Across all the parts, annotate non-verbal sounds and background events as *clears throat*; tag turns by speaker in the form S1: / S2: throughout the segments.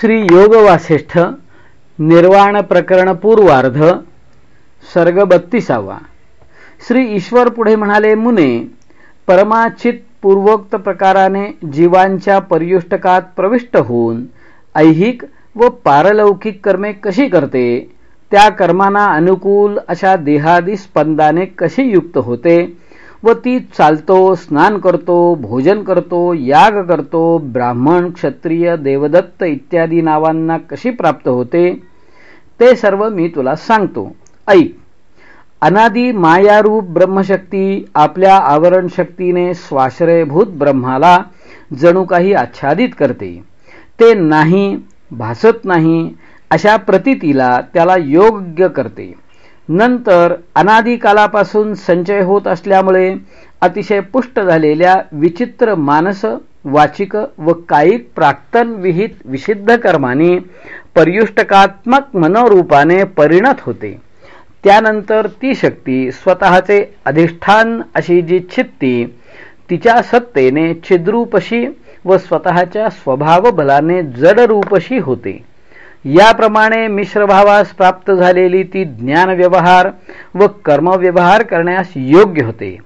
S1: श्री योग वासिष्ठ निर्वाण प्रकरण पूर्वार्ध सर्ग बत्तीसावा श्री ईश्वर पुढे म्हणाले मुने परमाचित पूर्वोक्त प्रकाराने जीवांच्या पर्युष्टकात प्रविष्ट होऊन ऐहिक व पारलौकिक कर्मे कशी करते? त्या कर्मांना अनुकूल अशा देहादी स्पंदाने कशी युक्त होते? व ती चालतो स्नान करतो भोजन करतो याग करतो ब्राह्मण क्षत्रिय देवदत्त इत्यादी नावांना कशी प्राप्त होते? ते सर्व मी तुला सांगतो. ऐक. अनादी मायारूप ब्रह्मशक्ती आपल्या आवरण शक्तीने स्वाश्रयभूत ब्रह्माला जणू काही आच्छादित करते. ते नाही भासत नाही अशा प्रतीतीला त्याला योग्य करते. नंतर अनादिकालापासून संचय होत असल्यामुळे अतिशय पुष्ट झालेल्या विचित्र मानस वाचिक व कायिक प्राक्तन विहित विशिद्ध कर्माने पर्युष्टकात्मक मनोरूपाने परिणत होते. त्यानंतर ती शक्ती स्वतःचे अधिष्ठान अशी जी छित्ती तिच्या सत्तेने छिद्रूपशी व स्वतःच्या स्वभाव बलाने जडरूपशी होते. याप्रमाणे मिश्रभावास प्राप्त झालेली ती ज्ञान व्यवहार व कर्मव्यवहार करण्यास योग्य होते.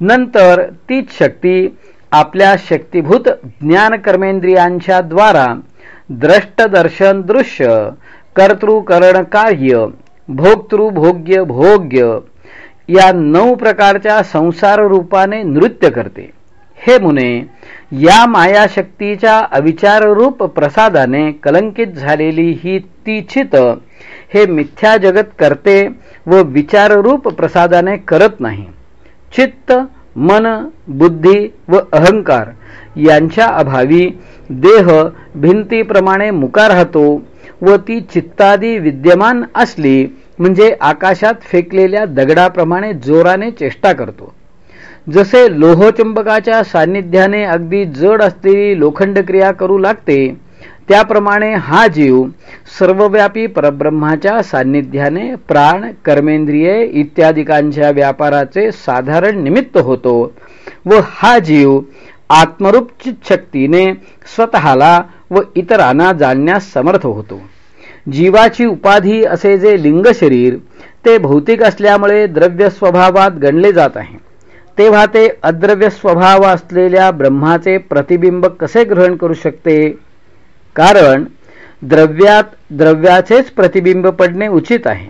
S1: नंतर तीच शक्ती आपल्या शक्तीभूत ज्ञान कर्मेंद्रियांच्या द्वारा द्रष्टदर्शन दृश्य कर्तृकरण कार्य भोक्तृभोग्य भोग्य या नऊ प्रकारच्या संसार रूपाने नृत्य करते. हे मुने या मायाशक्तीच्या अविचाररूप प्रसादाने कलंकित झालेली ही ती हे मिथ्या जगत करते व विचाररूप प्रसादाने करत नाही. चित्त मन बुद्धी व अहंकार यांच्या अभावी देह भिंतीप्रमाणे मुका राहतो व ती चित्तादी विद्यमान असली म्हणजे आकाशात फेकलेल्या दगडाप्रमाणे जोराने चेष्टा करतो. जसे लोहचुंबकाच्या सान्निध्याने अगदी जड असलेली लोखंड क्रिया करू लागते त्याप्रमाणे हा जीव सर्वव्यापी परब्रह्माच्या सान्निध्याने प्राण कर्मेंद्रिये इत्यादिकांच्या व्यापाराचे साधारण निमित्त होतो व हा जीव आत्मरूप शक्तीने स्वतःला व इतरांना जाणण्यास समर्थ होतो. जीवाची उपाधी असे जे लिंग शरीर ते भौतिक असल्यामुळे द्रव्य स्वभावात गणले जात आहे. तेव्हा ते अद्रव्य स्वभाव असलेल्या ब्रह्माचे प्रतिबिंब कसे ग्रहण करू शकते? कारण द्रव्यात द्रव्याचेच प्रतिबिंब पडणे उचित आहे.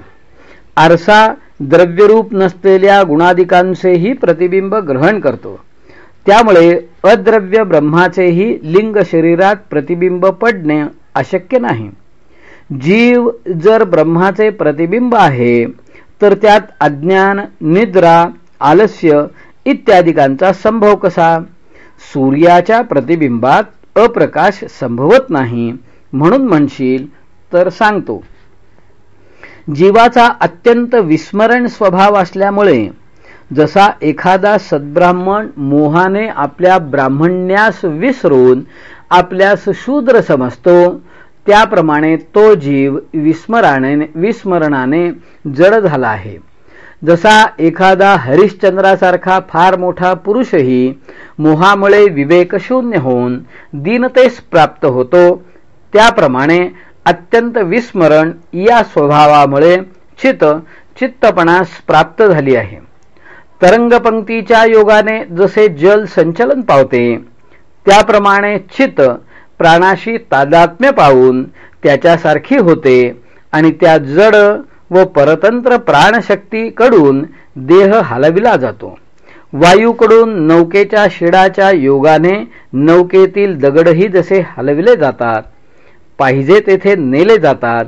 S1: आरसा द्रव्यरूप नसलेल्या गुणाधिकांचेही प्रतिबिंब ग्रहण करतो. त्यामुळे अद्रव्य ब्रह्माचेही लिंग शरीरात प्रतिबिंब पडणे अशक्य नाही. जीव जर ब्रह्माचे प्रतिबिंब आहे तर त्यात अज्ञान निद्रा आलस्य इत्यादिकांचा संभव कसा? सूर्याच्या प्रतिबिंबात अप्रकाश संभवत नाही म्हणून म्हणशील तर सांगतो. जीवाचा अत्यंत विस्मरण स्वभाव असल्यामुळे जसा एखादा सद्ब्राह्मण मोहाने आपल्या ब्राह्मण्यास विसरून आपल्यास शूद्र समजतो त्याप्रमाणे तो जीव विस्मराने विस्मरणाने जड झाला आहे. जसा एखादा हरिश्चंद्रासारखा फार मोठा पुरुषही मोहामुळे विवेकशून्य होऊन दीनतेस प्राप्त होतो त्याप्रमाणे अत्यंत विस्मरण या स्वभावामुळे चित चित्तपणास प्राप्त झाली आहे. तरंगपंक्तीच्या योगाने जसे जल संचलन पावते त्याप्रमाणे चित प्राणाशी तादात्म्य पाहून त्याच्यासारखी होते आणि त्या जड व परतंत्र प्राणशक्तीकडून देह हलविला जातो. वायूकडून नौकेच्या शिडाच्या योगाने नौकेतील दगडही जसे हलविले जातात पाहिजे तेथे नेले जातात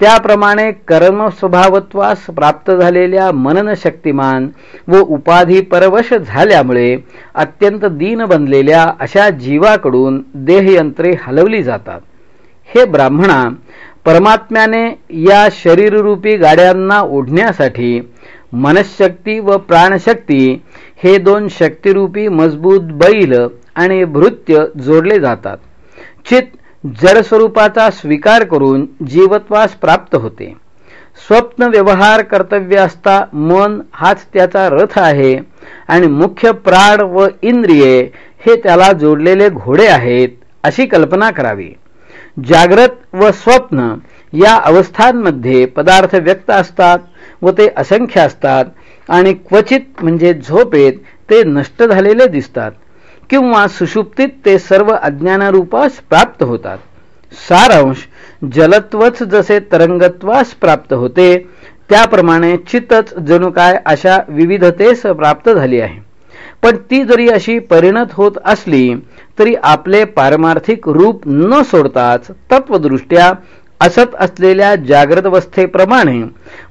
S1: त्याप्रमाणे कर्म स्वभावत्वास प्राप्त झालेल्या मनन शक्तिमान व उपाधी परवश झाल्यामुळे अत्यंत दीन बनलेल्या अशा जीवाकडून देहयंत्रे हलवली जातात. हे ब्राह्मणा परमात्म्याने या शरीररूपी गाड्यांना ओढण्यासाठी मनशक्ती व प्राणशक्ती हे दोन शक्तिरूपी मजबूत बैल आणि भृत्य जोडले जातात. चित जडस्वरूपाचा स्वीकार करून जीवत्वास प्राप्त होते. स्वप्न व्यवहार कर्तव्य असता मन हाच त्याचा रथ आहे आणि मुख्य प्राण व इंद्रिये हे त्याला जोडलेले घोडे आहेत अशी कल्पना करावी. जाग्रत व स्वप्न या अवस्थांमध्ये पदार्थ व्यक्त असतात व ते असंख्य असतात आणि क्वचित म्हणजे झोपेत ते नष्ट झालेले दिसतात किंवा सुषुप्तीत ते सर्व अज्ञानरूपास प्राप्त होतात. सारांश जलत्वच जसे तरंगत्वास प्राप्त होते त्याप्रमाणे चित्तच जणू काय अशा विविधतेस प्राप्त झाली आहे. पण ती जरी अशी परिणत होत असली तरी आपले पारमार्थिक रूप न सोडताच तत्वदृष्ट्या असत असलेल्या जागृत अवस्थेप्रमाणे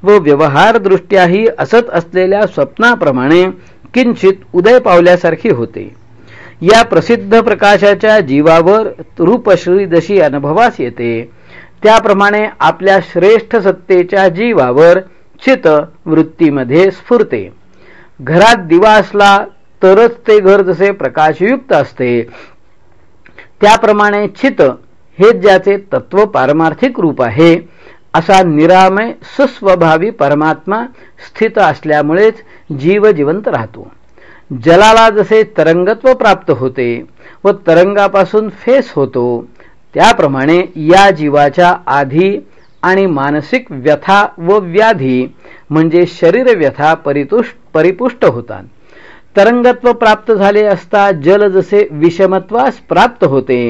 S1: व व्यवहारदृष्ट्याही असत असलेल्या स्वप्नाप्रमाणे किंचित उदय पावल्यासारखी होते. या प्रसिद्ध प्रकाशाच्या जीवावर रूपश्री जशी अनुभवास येते. त्याप्रमाणे आपल्या श्रेष्ठ सत्तेच्या जीवावर चित वृत्तीमध्ये स्फुरते. घरात दिवा असला तरच ते घर जसे प्रकाशयुक्त असते. त्याप्रमाणे चित हे ज्याचे तत्व पारमार्थिक रूप आहे. असा निरामय सुस्वभावी परमात्मा स्थित असल्यामुळेच जीव जिवंत राहतो. जलाला जसे तरंगत्व प्राप्त होते व तरंगापासून फेस होतो त्याप्रमाणे या जीवाच्या आधी आणि मानसिक व्यथा व व्याधी म्हणजे शरीर व्यथा परितुष्ट परिपुष्ट होतात. तरंगत्व प्राप्त झाले असता जल जसे विषमत्वास प्राप्त होते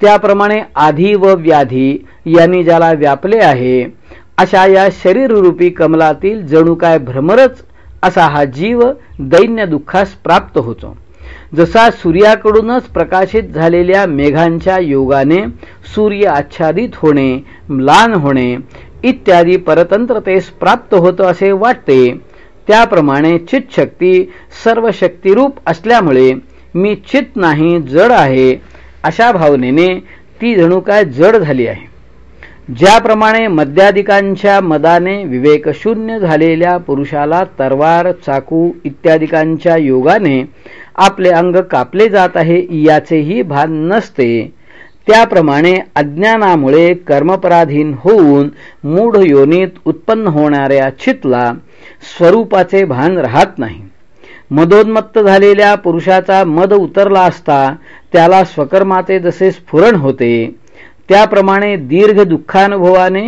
S1: त्याप्रमाणे आधी व व्याधी यांनी ज्याला व्यापले आहे अशा या शरीररूपी कमलातील जणू काय भ्रमरच असा हा जीव दैन्य दुःखास प्राप्त होतो. जसा सूर्याकडूनच प्रकाशित झालेल्या मेघांच्या योगाने सूर्य आच्छादित होणे म्लान होणे इत्यादी परतंत्रतेस प्राप्त होतं असे वाटते त्याप्रमाणे चित शक्ती सर्व शक्तिरूप असल्यामुळे मी चित नाही जड आहे अशा भावनेने ती जणू काय जड झाली आहे. ज्याप्रमाणे मद्यादिकांच्या मदाने विवेकशून्य झालेल्या पुरुषाला तरवार चाकू इत्यादिकांच्या योगाने आपले अंग कापले जात आहे याचेही भान नसते. त्याप्रमाणे अज्ञानामुळे कर्मपराधीन होऊन मूढ योनीत उत्पन्न होणाऱ्या चितला स्वरूपाचे भान राहत नाही. मदोन्मत्त झालेल्या पुरुषाचा मद उतरला असता त्याला स्वकर्माचे जसे स्फुरण होते त्याप्रमाणे दीर्घ दुःखानुभवाने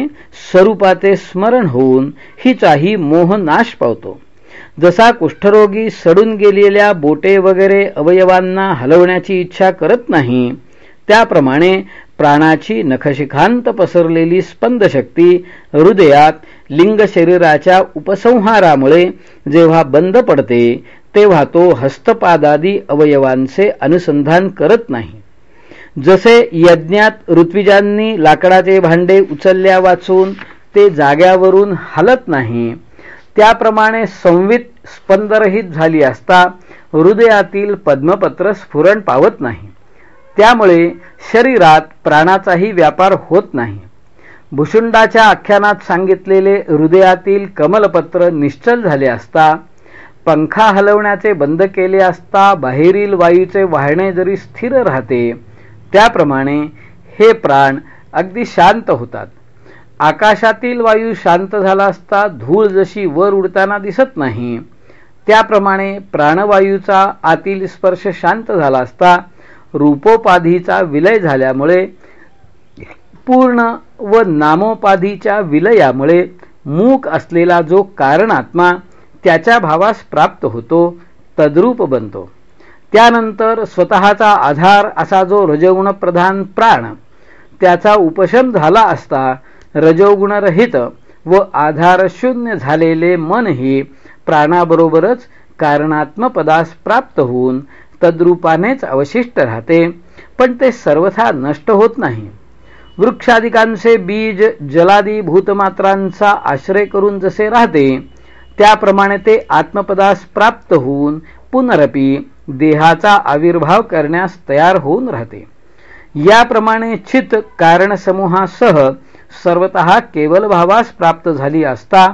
S1: स्वरूपाचे स्मरण होऊन हिचाही मोह नाश पावतो. जसा कुष्ठरोगी सडून गेलेल्या बोटे वगैरे अवयवांना हलवण्याची इच्छा करत नाही त्याप्रमाणे प्राणाची नखशिखांत पसरलेली स्पंदशक्ती हृदयात लिंग शरीराच्या उपसंहारामुळे जेव्हा बंद पडते तेव्हा तो हस्तपादादी अवयवांचे अनुसंधान करत नाही. जसे यज्ञात ऋत्विजांनी लाकडाचे भांडे उचलल्या वाचून ते जाग्यावरून हलत नाही त्याप्रमाणे संवित स्पंदरहित झाली असता हृदयातील पद्मपत्र स्फुरण पावत नाही. त्यामुळे शरीरात प्राणाचाही व्यापार होत नाही. भुषुंडाच्या आख्यानात सांगितलेले हृदयातील कमलपत्र निश्चल झाले असता पंखा हलवण्याचे बंद केले असता बाहेरील वायूचे वाहणे जरी स्थिर राहते त्याप्रमाणे हे प्राण अगदी शांत होतात. आकाशातील वायू शांत झाला असता धूळ जशी वर उडताना दिसत नाही त्याप्रमाणे प्राणवायूचा आतील स्पर्श शांत झाला असता रूपोपाधीचा विलय झाल्यामुळे पूर्ण व नामोपाधीच्या विलयामुळे मूक असलेला जो कारणात्मा त्याच्या भावास प्राप्त होतो तद्रूप बनतो. त्यानंतर स्वतःचा आधार असा जो रजगुणप्रधान प्राण त्याचा उपशम झाला असता रजोगुणरहित व आधारशून्य झालेले मनही प्राणाबरोबरच कारणात्मपदास प्राप्त होऊन तद्रूपानेच अवशिष्ट राहते पण ते सर्वथा नष्ट होत नाही. वृक्षादिकांचे बीज जलादी भूतमात्रांचा आश्रय करून जसे राहते त्याप्रमाणे ते आत्मपदास प्राप्त होऊन पुनरपी देहाचा आविर्भाव करण्यास तयार होऊन राहते. याप्रमाणे छित कारणसमूहासह सर्वत केवल भावास प्राप्त झाली असता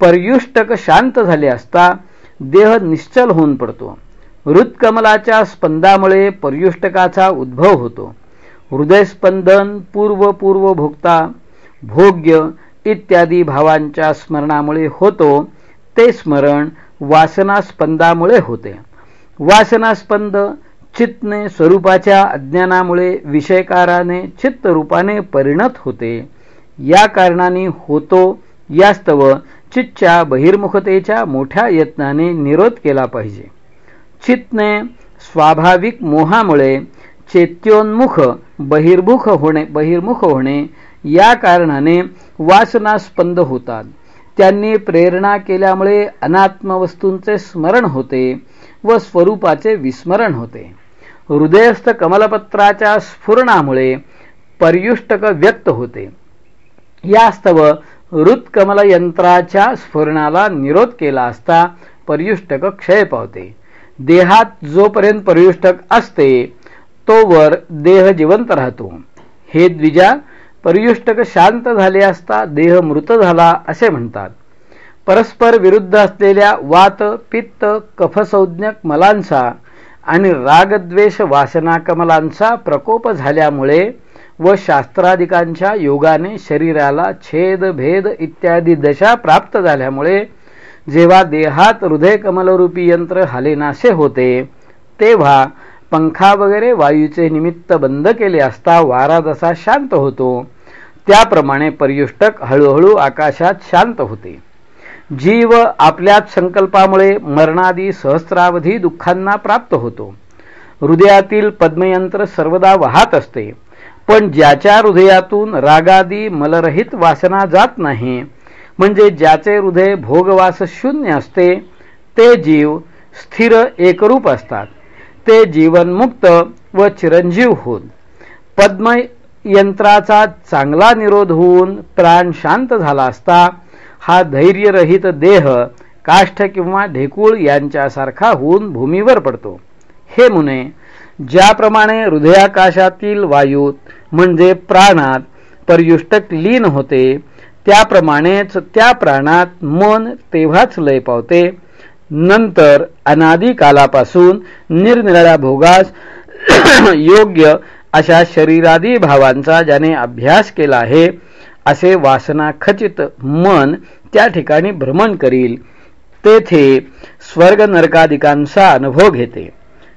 S1: पर्युष्टक शांत झाले असता देह निश्चल होऊन पडतो. हृदकमलाच्या स्पंदामुळे पर्युष्टकाचा उद्भव होतो. हृदयस्पंदन पूर्व पूर्व भोग्य इत्यादी भावांच्या स्मरणामुळे होतो. ते स्मरण वासनास्पंदामुळे होते. वासनास्पंद चित्तने स्वरूपाच्या अज्ञानामुळे विषयकाराने चित्त रूपाने परिणत होते. या कारणाने होतो यास्तव चित्तच्या बहिर्मुखतेच्या मोठ्या यत्नाने निरोध केला पाहिजे. चित्तने स्वाभाविक मोहामुळे चेत्योन्मुख बहिर्मुख होणे बहिर्मुख होणे या कारणाने वासनास्पंद होतात. त्यांनी प्रेरणा केल्यामुळे अनात्म वस्तूंचे स्मरण होते व स्वरूपाचे विस्मरण होते. हृदयस्थ कमलपत्राच्या स्फुरणामुळे पर्युष्टक व्यक्त होते. यास्तव हृत्कमलयंत्राच्या स्फुरणाला निरोध केला असता पर्युष्टक क्षय पावते. देहात जोपर्यंत पर्युष्टक असते तोवर देह जिवंत राहतो. हे द्विजा पर्युष्टक शांत झाले असता देह मृत झाला असे म्हणतात. परस्पर विरुद्ध असलेल्या वात पित्त कफसंज्ञक मलांचा आणि रागद्वेष वासनाकमलांचा प्रकोप झाल्यामुळे व शास्त्राधिकांच्या योगाने शरीराला छेद भेद इत्यादी दशा प्राप्त झाल्यामुळे जेव्हा देहात हृदय कमलरूपी यंत्र हालेनासे होते तेव्हा पंखा वगैरे वायूचे निमित्त बंद केले असता वारा जसा शांत होतो त्याप्रमाणे पर्युष्टक हळूहळू आकाशात शांत होते. जीव आपल्याच संकल्पामुळे मरणादी सहस्रावधी दुःखांना प्राप्त होतो. हृदयातील पद्मयंत्र सर्वदा वाहत असते पण ज्याच्या हृदयातून रागादी मलरहित वासना जात नाही म्हणजे ज्याचे हृदय भोगवास शून्य असते ते जीव स्थिर एकरूप असतात. ते जीवनमुक्त व चिरंजीव होऊन पद्म यंत्राचा चांगला निरोध होऊन प्राण शांत झाला असता हा धैर्यरहित देह काष्ठ किंवा ढेकूळ यांच्यासारखा होऊन भूमीवर पडतो. हे मुने ज्याप्रमाणे हृदयाकाशातील वायूत म्हणजे प्राणात पर्युष्टक लीन होते त्याप्रमाणेच त्या प्राणात मन तेव्हाच लय पावते. नंतर अनादी कालापासून निरनिराळ्या भोगास *clears throat* योग्य अशा शरीरादी भावांचा ज्याने अभ्यास केला आहे असे वासना खचित मन त्या ठिकाणी भ्रमण करील. तेथे स्वर्ग नरकादिकांचा अनुभव घेते.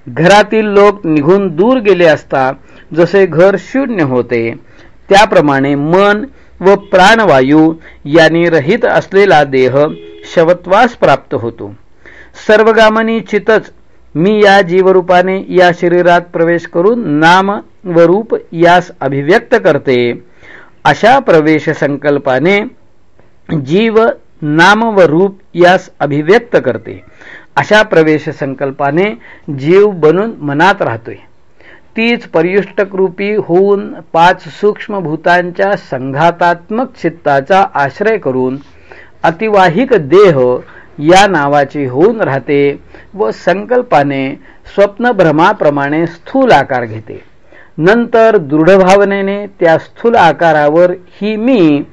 S1: घरातील लोक निघून दूर गेले असता जसे घर शून्य होते त्याप्रमाणे मन व प्राणवायू यांनी रहित असलेला देह शवत्वास प्राप्त होतो. सर्वगामनी चितच मी या जीवरूपाने या शरीरात प्रवेश करून नाम व रूप यास अभिव्यक्त करते. अशा प्रवेश संकल्पाने जीव नाम व रूप यास अभिव्यक्त करते. अशा प्रवेश संकल्पाने जीव बनून मनात राहतोय. तीच पर्युष्टकरूपी होऊन पाच सूक्ष्म भूतांच्या संघातात्मक चित्ताचा आश्रय करून अतिवाहिक देह या नावाची होऊन राहते व संकल्पाने स्वप्नभ्रमाप्रमाणे स्थूल आकार घेते. नंतर दृढभावनेने त्या स्थूल आकारावर ही मी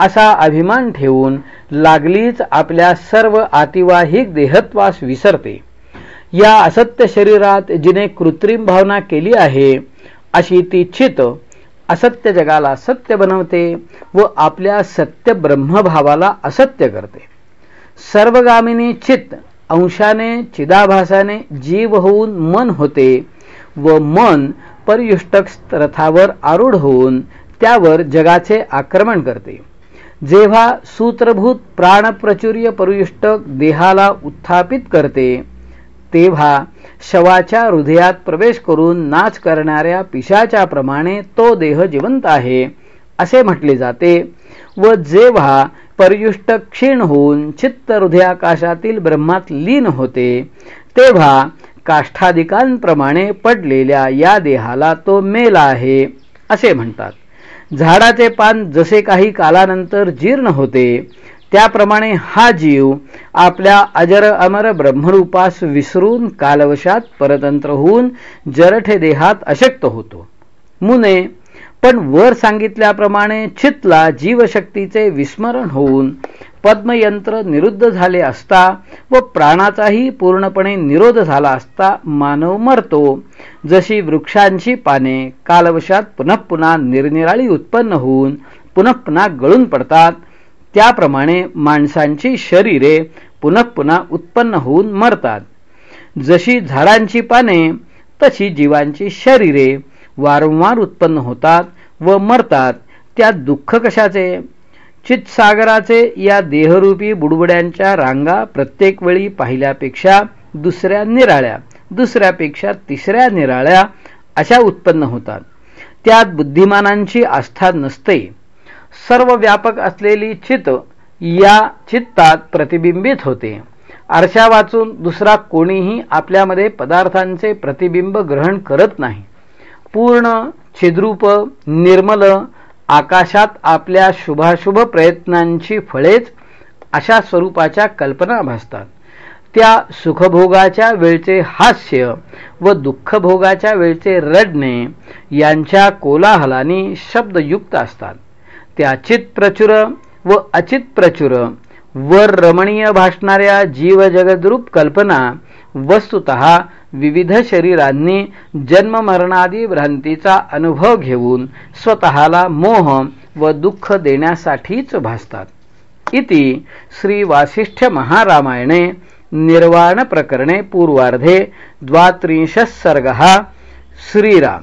S1: असा अभिमान ठेवून लागलीच आपल्या सर्व आतिवाहिक देहत्वास विसरते. या असत्य शरीरात जिने कृत्रिम भावना केली आहे अशी ती चित असत्य जगाला सत्य बनवते व आपल्या सत्य ब्रह्मभावाला असत्य करते. सर्वगामिनी चित्त अंशाने चिदाभासाने जीव होऊन मन होते व मन परयुष्टक रथावर आरूढ होऊन त्यावर जगाचे आक्रमण करते. जेव्हा सूत्रभूत प्राणप्रचुर्य परयुष्टक देहाला उत्थापित करते तेव्हा शवाच्या हृदयात प्रवेश करून नाच करणाऱ्या पिशाच्याप्रमाणे तो देह जिवंत आहे असे म्हटले जाते. व जेव्हा पर्युष्ट क्षीण होऊन चित्त हृदयाकाशातील ब्रह्मात लीन होते तेव्हा काष्ठाधिकांप्रमाणे पडलेल्या या देहाला तो मेला आहे असे म्हणतात. झाडाचे पान जसे काही कालानंतर जीर्ण होते त्याप्रमाणे हा जीव आपल्या अजर अमर ब्रह्मरूपास विसरून कालवशात परतंत्र होऊन जरठे देहात अशक्त होतो. मुने पण वर सांगितल्याप्रमाणे चितला जीवशक्तीचे विस्मरण होऊन पद्मयंत्र निरुद्ध झाले असता व प्राणाचाही पूर्णपणे निरोध झाला असता मानव मरतो. जशी वृक्षांची पाने कालवशात पुनः पुन्हा निरनिराळी उत्पन्न होऊन पुनः पुन्हा गळून पडतात त्याप्रमाणे माणसांची शरीरे पुनः पुन्हा उत्पन्न होऊन मरतात. जशी झाडांची पाने तशी जीवांची शरीरे वारंवार उत्पन्न होतात व मरतात. त्यात दुःख कशाचे? चितसागराचे या देहरूपी बुडबुड्यांच्या रांगा प्रत्येक वेळी पाहिल्यापेक्षा दुसऱ्या निराळ्या दुसऱ्यापेक्षा तिसऱ्या निराळ्या अशा उत्पन्न होतात. त्यात बुद्धिमानांची आस्था नसते. सर्व व्यापक असलेली चित या चित्तात प्रतिबिंबित होते. आरशा वाचून दुसरा कोणीही आपल्यामध्ये पदार्थांचे प्रतिबिंब ग्रहण करत नाही. पूर्ण छिद्रूप निर्मल आकाशात आपल्या शुभाशुभ प्रयत्नांची फळेच अशा स्वरूपाच्या कल्पना भासतात. त्या सुखभोगाच्या वेळचे हास्य व दुःखभोगाच्या वेळचे रडणे यांच्या कोलाहलानी शब्दयुक्त असतात. त्याचित प्रचुर व अचित प्रचुर वर रमणीय भासणाऱ्या जीवजगद्रूप कल्पना वस्तुत विविध शरीरांनी जन्ममरणादी भ्रांतीचा अनुभव घेऊन स्वतःला मोह व दुःख देण्यासाठीच भासतात. इति श्री वासिष्ठ महारामायणे निर्वाण प्रकरणे पूर्वार्धे द्वात्रिंशः सर्गः श्रीराम.